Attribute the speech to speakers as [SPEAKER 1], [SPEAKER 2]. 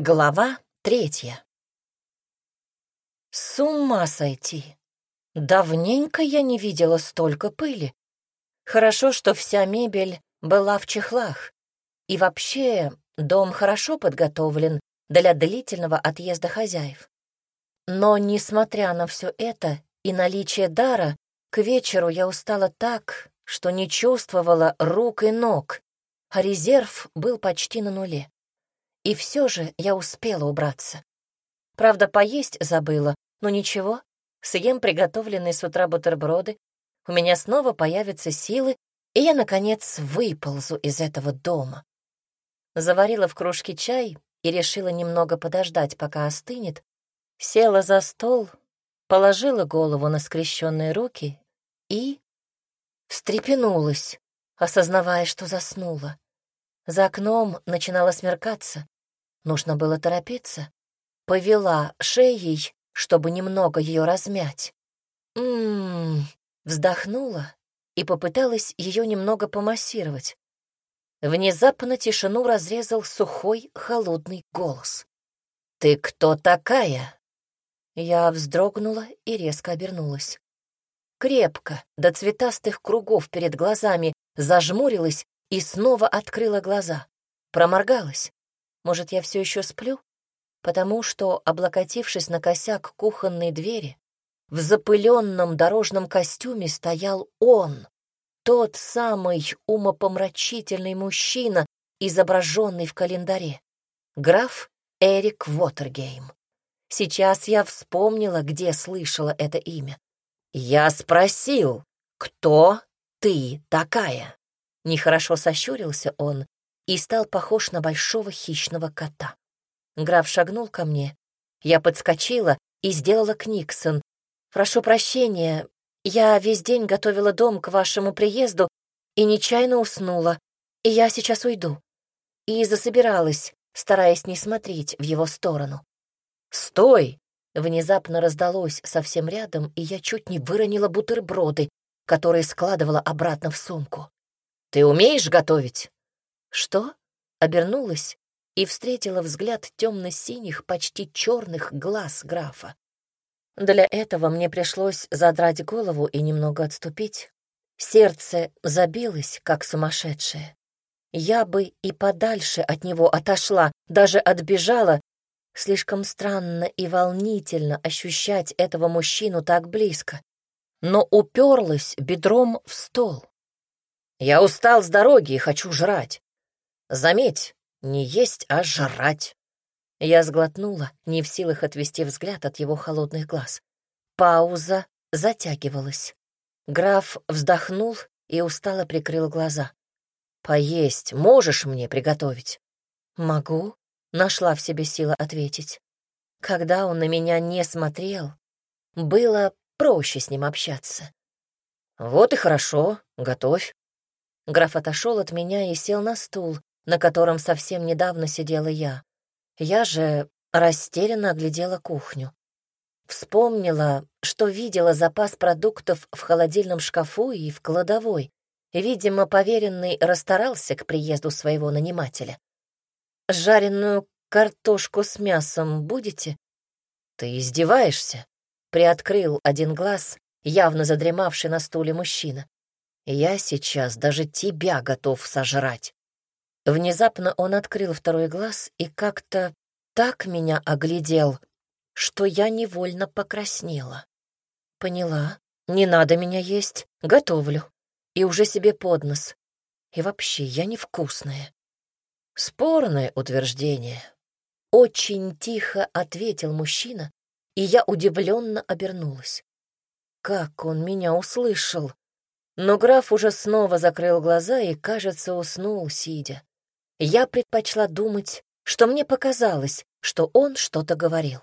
[SPEAKER 1] Глава третья. С ума сойти! Давненько я не видела столько пыли. Хорошо, что вся мебель была в чехлах. И вообще дом хорошо подготовлен для длительного отъезда хозяев. Но, несмотря на все это и наличие дара, к вечеру я устала так, что не чувствовала рук и ног, а резерв был почти на нуле. И все же я успела убраться. Правда, поесть забыла, но ничего, съем приготовленные с утра бутерброды, у меня снова появятся силы, и я, наконец, выползу из этого дома. Заварила в кружке чай и решила немного подождать, пока остынет, села за стол, положила голову на скрещенные руки и встрепенулась, осознавая, что заснула. За окном начинало смеркаться. Нужно было торопиться. Повела шеей, чтобы немного ее размять. Ммм, вздохнула и попыталась ее немного помассировать. Внезапно тишину разрезал сухой, холодный голос. «Ты кто такая?» Я вздрогнула и резко обернулась. Крепко, до цветастых кругов перед глазами, зажмурилась и снова открыла глаза. Проморгалась. Может, я все еще сплю? Потому что, облокотившись на косяк кухонной двери, в запыленном дорожном костюме стоял он, тот самый умопомрачительный мужчина, изображенный в календаре. Граф Эрик Вотергейм. Сейчас я вспомнила, где слышала это имя. Я спросил, кто ты такая? Нехорошо сощурился он, и стал похож на большого хищного кота. Граф шагнул ко мне. Я подскочила и сделала книксон. «Прошу прощения, я весь день готовила дом к вашему приезду и нечаянно уснула, и я сейчас уйду». И засобиралась, стараясь не смотреть в его сторону. «Стой!» — внезапно раздалось совсем рядом, и я чуть не выронила бутерброды, которые складывала обратно в сумку. «Ты умеешь готовить?» «Что?» — обернулась и встретила взгляд темно-синих, почти черных глаз графа. Для этого мне пришлось задрать голову и немного отступить. Сердце забилось, как сумасшедшее. Я бы и подальше от него отошла, даже отбежала. Слишком странно и волнительно ощущать этого мужчину так близко. Но уперлась бедром в стол. «Я устал с дороги и хочу жрать. Заметь, не есть, а жрать. Я сглотнула, не в силах отвести взгляд от его холодных глаз. Пауза затягивалась. Граф вздохнул и устало прикрыл глаза. «Поесть можешь мне приготовить?» «Могу», — нашла в себе сила ответить. Когда он на меня не смотрел, было проще с ним общаться. «Вот и хорошо, готовь». Граф отошел от меня и сел на стул, на котором совсем недавно сидела я. Я же растерянно оглядела кухню. Вспомнила, что видела запас продуктов в холодильном шкафу и в кладовой. Видимо, поверенный расстарался к приезду своего нанимателя. «Жареную картошку с мясом будете?» «Ты издеваешься?» — приоткрыл один глаз, явно задремавший на стуле мужчина. «Я сейчас даже тебя готов сожрать». Внезапно он открыл второй глаз и как-то так меня оглядел, что я невольно покраснела. Поняла, не надо меня есть, готовлю. И уже себе под нос. И вообще, я невкусная. Спорное утверждение. Очень тихо ответил мужчина, и я удивленно обернулась. Как он меня услышал! Но граф уже снова закрыл глаза и, кажется, уснул, сидя. Я предпочла думать, что мне показалось, что он что-то говорил.